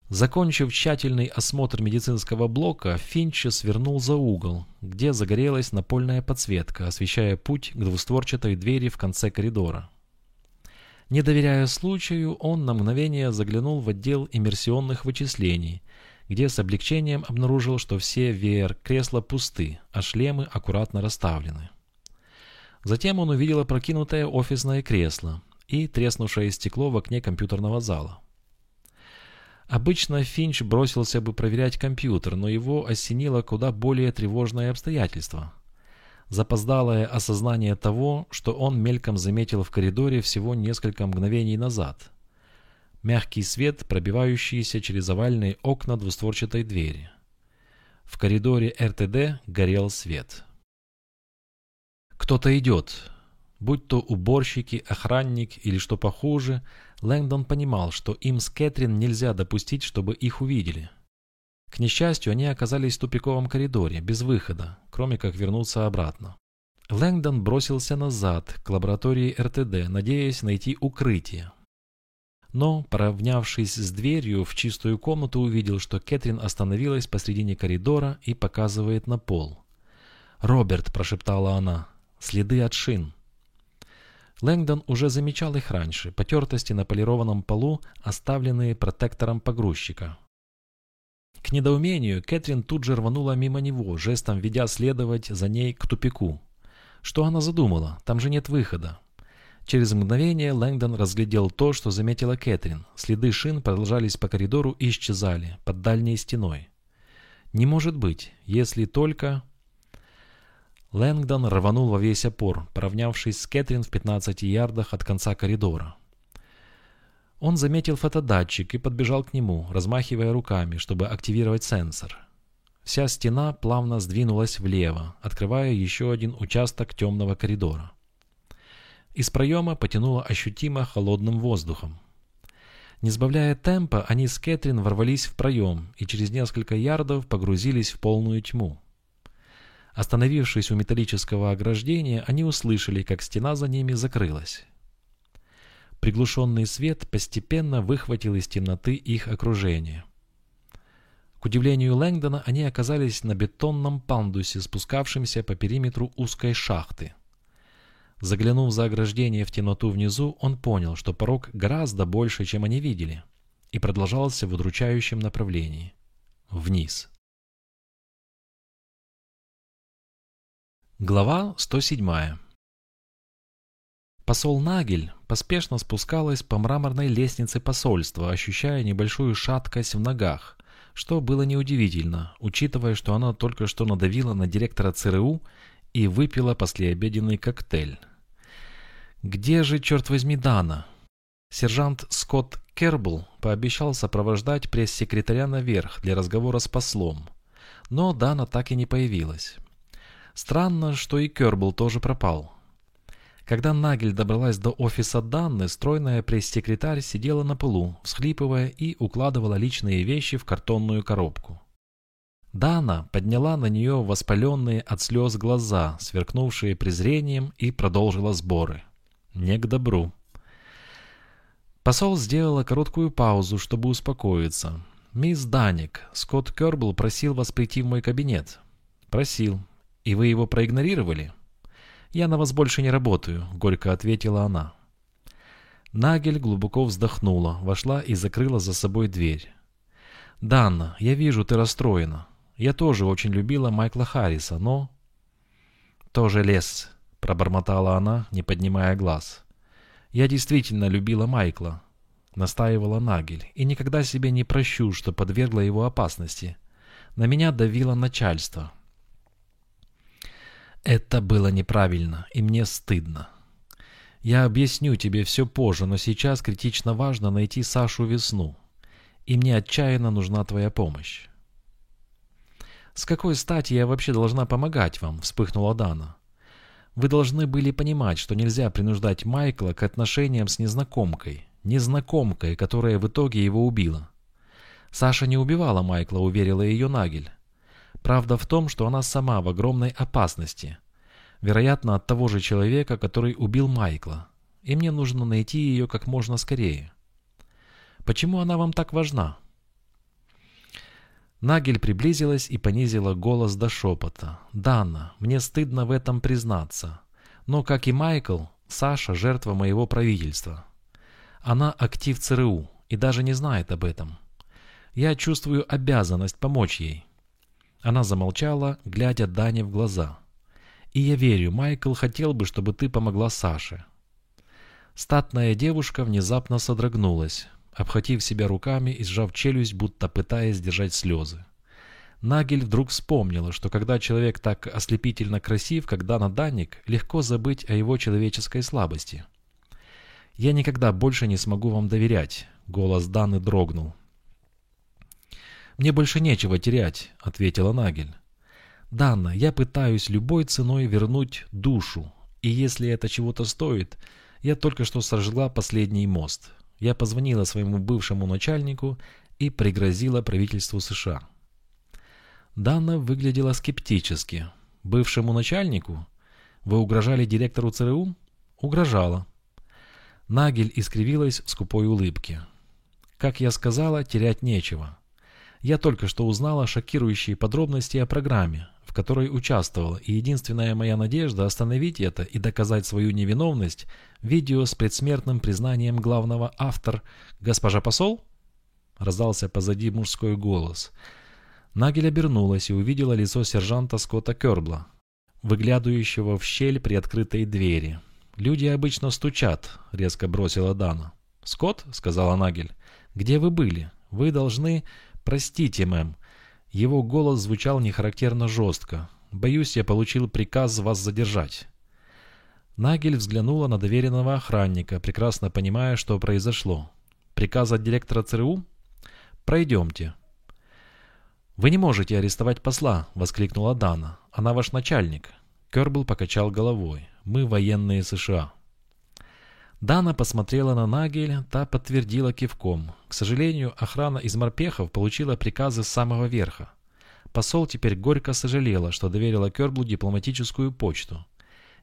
Закончив тщательный осмотр медицинского блока, Финч свернул за угол, где загорелась напольная подсветка, освещая путь к двустворчатой двери в конце коридора. Не доверяя случаю, он на мгновение заглянул в отдел иммерсионных вычислений где с облегчением обнаружил, что все VR-кресла пусты, а шлемы аккуратно расставлены. Затем он увидел опрокинутое офисное кресло и треснувшее стекло в окне компьютерного зала. Обычно Финч бросился бы проверять компьютер, но его осенило куда более тревожное обстоятельство. Запоздалое осознание того, что он мельком заметил в коридоре всего несколько мгновений назад – Мягкий свет, пробивающийся через овальные окна двустворчатой двери. В коридоре РТД горел свет. Кто-то идет. Будь то уборщики, охранник или что похуже, Лэнгдон понимал, что им с Кэтрин нельзя допустить, чтобы их увидели. К несчастью, они оказались в тупиковом коридоре, без выхода, кроме как вернуться обратно. Лэнгдон бросился назад, к лаборатории РТД, надеясь найти укрытие, но, поравнявшись с дверью в чистую комнату, увидел, что Кэтрин остановилась посредине коридора и показывает на пол. «Роберт», — прошептала она, — «следы от шин». Лэнгдон уже замечал их раньше, потертости на полированном полу, оставленные протектором погрузчика. К недоумению Кэтрин тут же рванула мимо него, жестом ведя следовать за ней к тупику. Что она задумала? Там же нет выхода. Через мгновение Лэнгдон разглядел то, что заметила Кэтрин. Следы шин продолжались по коридору и исчезали под дальней стеной. Не может быть, если только... Лэнгдон рванул во весь опор, поравнявшись с Кэтрин в 15 ярдах от конца коридора. Он заметил фотодатчик и подбежал к нему, размахивая руками, чтобы активировать сенсор. Вся стена плавно сдвинулась влево, открывая еще один участок темного коридора. Из проема потянуло ощутимо холодным воздухом. Не сбавляя темпа, они с Кэтрин ворвались в проем и через несколько ярдов погрузились в полную тьму. Остановившись у металлического ограждения, они услышали, как стена за ними закрылась. Приглушенный свет постепенно выхватил из темноты их окружение. К удивлению Лэнгдона, они оказались на бетонном пандусе, спускавшемся по периметру узкой шахты. Заглянув за ограждение в темноту внизу, он понял, что порог гораздо больше, чем они видели, и продолжался в удручающем направлении. Вниз. Глава 107 Посол Нагель поспешно спускалась по мраморной лестнице посольства, ощущая небольшую шаткость в ногах, что было неудивительно, учитывая, что она только что надавила на директора ЦРУ и выпила послеобеденный коктейль. «Где же, черт возьми, Дана?» Сержант Скотт Кербл пообещал сопровождать пресс-секретаря наверх для разговора с послом, но Дана так и не появилась. Странно, что и Кербл тоже пропал. Когда Нагель добралась до офиса Данны, стройная пресс-секретарь сидела на полу, всхлипывая и укладывала личные вещи в картонную коробку. Дана подняла на нее воспаленные от слез глаза, сверкнувшие презрением, и продолжила сборы. Не к добру. Посол сделала короткую паузу, чтобы успокоиться. «Мисс Даник, Скотт Кербл просил вас прийти в мой кабинет». «Просил. И вы его проигнорировали?» «Я на вас больше не работаю», — горько ответила она. Нагель глубоко вздохнула, вошла и закрыла за собой дверь. «Данна, я вижу, ты расстроена. Я тоже очень любила Майкла Харриса, но...» «Тоже лес», — пробормотала она, не поднимая глаз. «Я действительно любила Майкла», — настаивала Нагель, «и никогда себе не прощу, что подвергла его опасности. На меня давило начальство». «Это было неправильно, и мне стыдно. Я объясню тебе все позже, но сейчас критично важно найти Сашу Весну, и мне отчаянно нужна твоя помощь». «С какой стати я вообще должна помогать вам?» — вспыхнула Дана. Вы должны были понимать, что нельзя принуждать Майкла к отношениям с незнакомкой. Незнакомкой, которая в итоге его убила. Саша не убивала Майкла, уверила ее Нагель. Правда в том, что она сама в огромной опасности. Вероятно, от того же человека, который убил Майкла. И мне нужно найти ее как можно скорее. Почему она вам так важна? Нагель приблизилась и понизила голос до шепота. «Дана, мне стыдно в этом признаться. Но, как и Майкл, Саша – жертва моего правительства. Она актив ЦРУ и даже не знает об этом. Я чувствую обязанность помочь ей». Она замолчала, глядя Дане в глаза. «И я верю, Майкл хотел бы, чтобы ты помогла Саше». Статная девушка внезапно содрогнулась обхватив себя руками и сжав челюсть, будто пытаясь сдержать слезы. Нагель вдруг вспомнила, что когда человек так ослепительно красив, как Дана Данник, легко забыть о его человеческой слабости. «Я никогда больше не смогу вам доверять», — голос Даны дрогнул. «Мне больше нечего терять», — ответила Нагель. «Дана, я пытаюсь любой ценой вернуть душу, и если это чего-то стоит, я только что сожгла последний мост. Я позвонила своему бывшему начальнику и пригрозила правительству США. Дана выглядела скептически. Бывшему начальнику? Вы угрожали директору ЦРУ? Угрожала. Нагель искривилась в скупой улыбке. Как я сказала, терять нечего. Я только что узнала шокирующие подробности о программе, в которой участвовала, и единственная моя надежда остановить это и доказать свою невиновность – видео с предсмертным признанием главного автор «Госпожа посол?» Раздался позади мужской голос. Нагель обернулась и увидела лицо сержанта Скотта Кербла, выглядывающего в щель при открытой двери. «Люди обычно стучат», — резко бросила Дана. «Скотт», — сказала Нагель, — «где вы были? Вы должны...» «Простите, мэм, его голос звучал нехарактерно жестко. «Боюсь, я получил приказ вас задержать». Нагель взглянула на доверенного охранника, прекрасно понимая, что произошло. «Приказ от директора ЦРУ? Пройдемте». «Вы не можете арестовать посла», — воскликнула Дана. «Она ваш начальник». Кербл покачал головой. «Мы военные США». Дана посмотрела на Нагель, та подтвердила кивком. К сожалению, охрана из морпехов получила приказы с самого верха. Посол теперь горько сожалела, что доверила Керблу дипломатическую почту.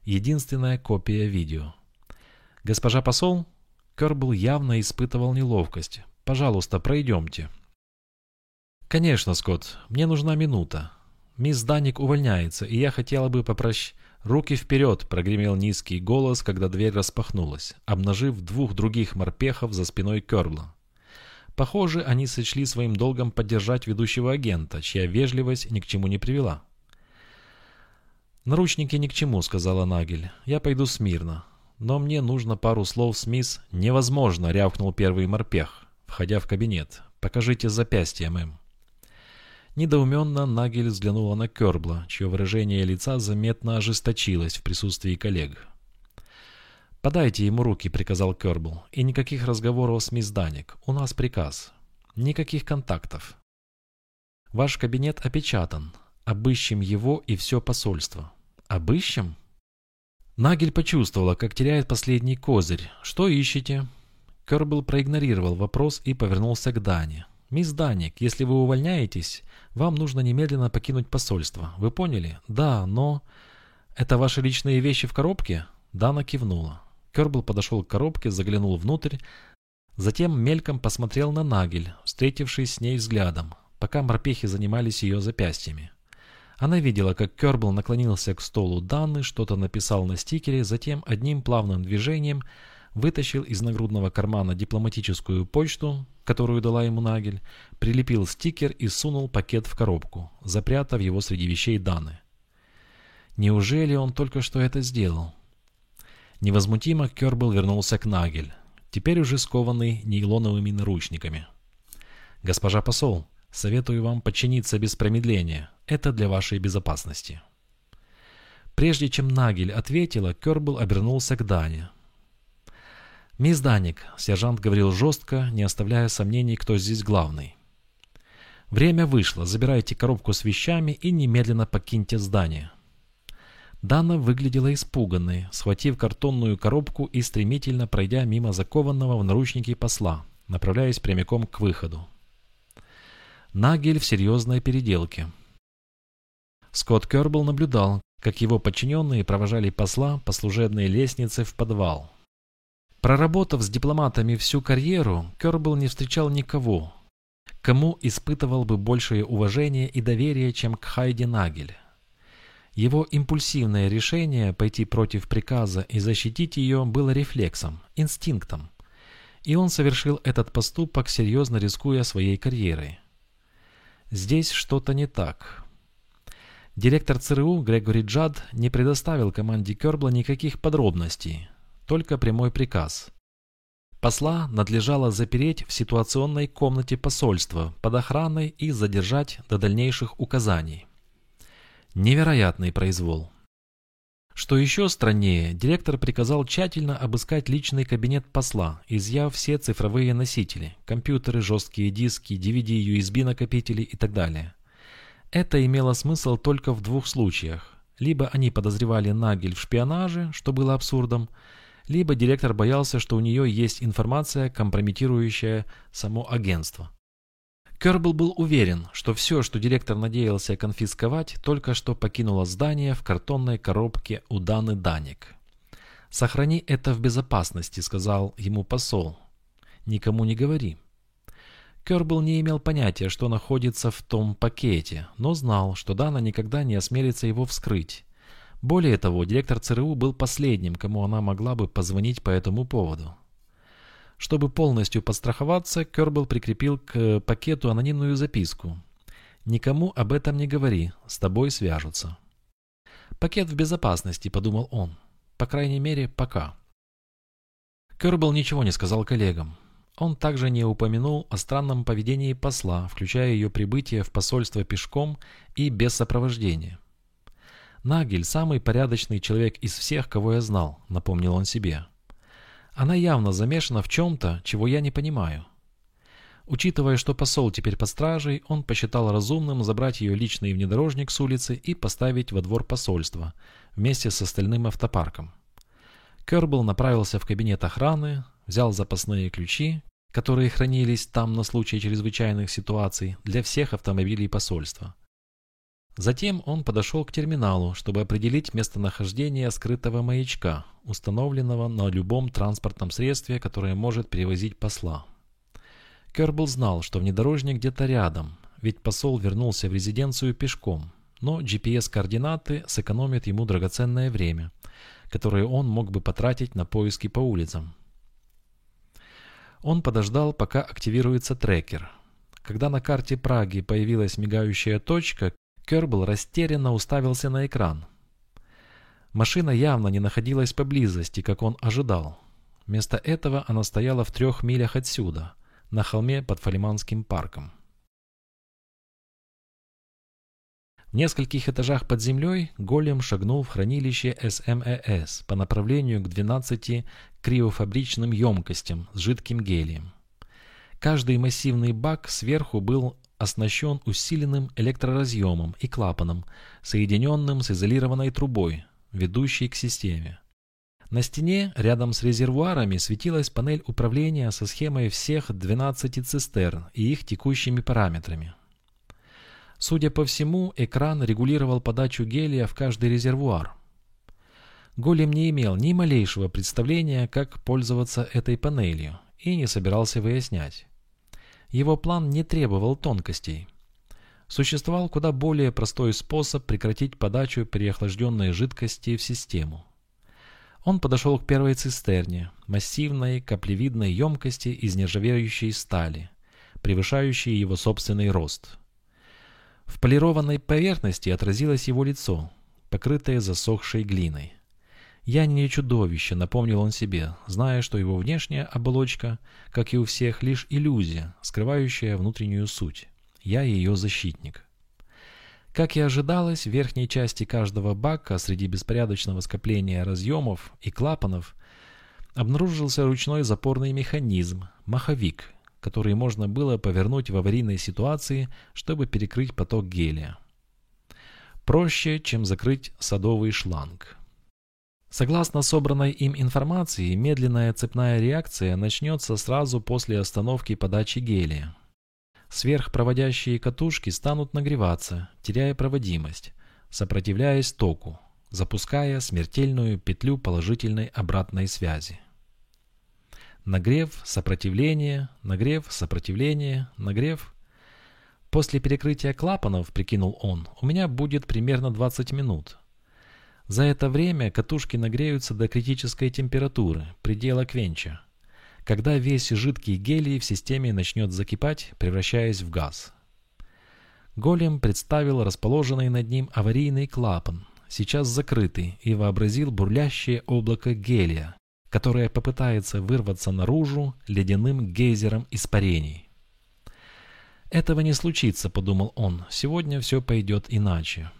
Единственная копия видео. «Госпожа посол?» Кербл явно испытывал неловкость. «Пожалуйста, пройдемте». «Конечно, Скотт, мне нужна минута. Мисс Даник увольняется, и я хотела бы попрощ...» «Руки вперед!» — прогремел низкий голос, когда дверь распахнулась, обнажив двух других морпехов за спиной Кербла. Похоже, они сочли своим долгом поддержать ведущего агента, чья вежливость ни к чему не привела. «Наручники ни к чему», — сказала Нагель. «Я пойду смирно. Но мне нужно пару слов с мисс...» «Невозможно», — рявкнул первый морпех, входя в кабинет. «Покажите запястье, мэм». Недоуменно Нагель взглянула на Кербла, чье выражение лица заметно ожесточилось в присутствии коллег. «Подайте ему руки», — приказал Кербл. «И никаких разговоров с мисс Даник. У нас приказ. Никаких контактов. Ваш кабинет опечатан. Обыщем его и все посольство. Обыщем? Нагель почувствовала, как теряет последний козырь. Что ищете? Кербл проигнорировал вопрос и повернулся к Дане. «Мисс Даник, если вы увольняетесь, вам нужно немедленно покинуть посольство. Вы поняли? Да, но... Это ваши личные вещи в коробке?» Дана кивнула. Кербл подошел к коробке, заглянул внутрь, затем мельком посмотрел на Нагель, встретившись с ней взглядом, пока морпехи занимались ее запястьями. Она видела, как Кербл наклонился к столу Данны, что-то написал на стикере, затем одним плавным движением вытащил из нагрудного кармана дипломатическую почту, которую дала ему Нагель, прилепил стикер и сунул пакет в коробку, запрятав его среди вещей Даны. Неужели он только что это сделал? Невозмутимо Кербл вернулся к Нагель, теперь уже скованный нейлоновыми наручниками. «Госпожа посол, советую вам подчиниться без промедления. Это для вашей безопасности». Прежде чем Нагель ответила, Кербл обернулся к Дане. «Мисс Даник», — сержант говорил жестко, не оставляя сомнений, кто здесь главный. «Время вышло. Забирайте коробку с вещами и немедленно покиньте здание». Дана выглядела испуганной, схватив картонную коробку и стремительно пройдя мимо закованного в наручники посла, направляясь прямиком к выходу. Нагель в серьезной переделке. Скотт Кербл наблюдал, как его подчиненные провожали посла по служебной лестнице в подвал. Проработав с дипломатами всю карьеру, Кербл не встречал никого, кому испытывал бы большее уважение и доверие, чем к Хайди Нагель. Его импульсивное решение пойти против приказа и защитить ее было рефлексом, инстинктом. И он совершил этот поступок, серьезно рискуя своей карьерой. Здесь что-то не так. Директор ЦРУ Грегори Джад не предоставил команде Кербла никаких подробностей, только прямой приказ. Посла надлежало запереть в ситуационной комнате посольства под охраной и задержать до дальнейших указаний. Невероятный произвол. Что еще страннее, директор приказал тщательно обыскать личный кабинет посла, изъяв все цифровые носители, компьютеры, жесткие диски, DVD, USB-накопители и так далее. Это имело смысл только в двух случаях. Либо они подозревали Нагель в шпионаже, что было абсурдом, либо директор боялся, что у нее есть информация, компрометирующая само агентство. Кербл был уверен, что все, что директор надеялся конфисковать, только что покинуло здание в картонной коробке у Даны Даник. «Сохрани это в безопасности», — сказал ему посол. «Никому не говори». Кербл не имел понятия, что находится в том пакете, но знал, что Дана никогда не осмелится его вскрыть. Более того, директор ЦРУ был последним, кому она могла бы позвонить по этому поводу. Чтобы полностью подстраховаться, Кербл прикрепил к пакету анонимную записку. «Никому об этом не говори, с тобой свяжутся». «Пакет в безопасности», — подумал он. «По крайней мере, пока». Кербл ничего не сказал коллегам. Он также не упомянул о странном поведении посла, включая ее прибытие в посольство пешком и без сопровождения. «Нагель – самый порядочный человек из всех, кого я знал», – напомнил он себе. Она явно замешана в чем-то, чего я не понимаю. Учитывая, что посол теперь под стражей, он посчитал разумным забрать ее личный внедорожник с улицы и поставить во двор посольства, вместе с остальным автопарком. Кербл направился в кабинет охраны, взял запасные ключи, которые хранились там на случай чрезвычайных ситуаций для всех автомобилей посольства. Затем он подошел к терминалу, чтобы определить местонахождение скрытого маячка, установленного на любом транспортном средстве, которое может перевозить посла. Кербл знал, что внедорожник где-то рядом, ведь посол вернулся в резиденцию пешком, но GPS-координаты сэкономят ему драгоценное время, которое он мог бы потратить на поиски по улицам. Он подождал, пока активируется трекер. Когда на карте Праги появилась мигающая точка, Кербл растерянно уставился на экран. Машина явно не находилась поблизости, как он ожидал. Вместо этого она стояла в трех милях отсюда, на холме под Фалиманским парком. В нескольких этажах под землей Голем шагнул в хранилище СМЭС по направлению к 12 криофабричным емкостям с жидким гелием. Каждый массивный бак сверху был оснащен усиленным электроразъемом и клапаном, соединенным с изолированной трубой, ведущей к системе. На стене, рядом с резервуарами, светилась панель управления со схемой всех 12 цистерн и их текущими параметрами. Судя по всему, экран регулировал подачу гелия в каждый резервуар. Голем не имел ни малейшего представления, как пользоваться этой панелью, и не собирался выяснять. Его план не требовал тонкостей. Существовал куда более простой способ прекратить подачу переохлажденной жидкости в систему. Он подошел к первой цистерне, массивной каплевидной емкости из нержавеющей стали, превышающей его собственный рост – в полированной поверхности отразилось его лицо, покрытое засохшей глиной. «Я не чудовище», — напомнил он себе, зная, что его внешняя оболочка, как и у всех, лишь иллюзия, скрывающая внутреннюю суть. «Я ее защитник». Как и ожидалось, в верхней части каждого бака среди беспорядочного скопления разъемов и клапанов обнаружился ручной запорный механизм – маховик, который можно было повернуть в аварийной ситуации, чтобы перекрыть поток гелия. Проще, чем закрыть садовый шланг. Согласно собранной им информации, медленная цепная реакция начнется сразу после остановки подачи гелия. Сверхпроводящие катушки станут нагреваться, теряя проводимость, сопротивляясь току, запуская смертельную петлю положительной обратной связи. Нагрев, сопротивление, нагрев, сопротивление, нагрев. После перекрытия клапанов, прикинул он, у меня будет примерно 20 минут. За это время катушки нагреются до критической температуры, предела квенча, когда весь жидкий гелий в системе начнет закипать, превращаясь в газ. Голем представил расположенный над ним аварийный клапан, сейчас закрытый, и вообразил бурлящее облако гелия, которая попытается вырваться наружу ледяным гейзером испарений. «Этого не случится», — подумал он, — «сегодня все пойдет иначе».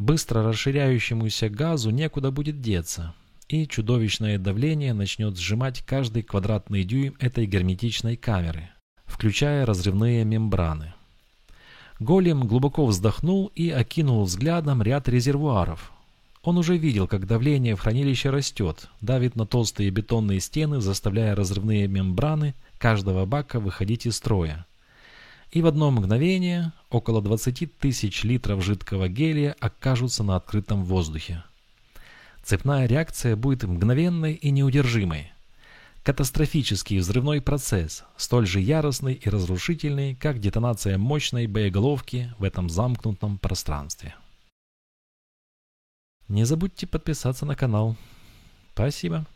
Быстро расширяющемуся газу некуда будет деться, и чудовищное давление начнет сжимать каждый квадратный дюйм этой герметичной камеры, включая разрывные мембраны. Голем глубоко вздохнул и окинул взглядом ряд резервуаров, он уже видел, как давление в хранилище растет, давит на толстые бетонные стены, заставляя разрывные мембраны каждого бака выходить из строя. И в одно мгновение около 20 тысяч литров жидкого гелия окажутся на открытом воздухе. Цепная реакция будет мгновенной и неудержимой. Катастрофический взрывной процесс, столь же яростный и разрушительный, как детонация мощной боеголовки в этом замкнутом пространстве. Не забудьте подписаться на канал. Спасибо.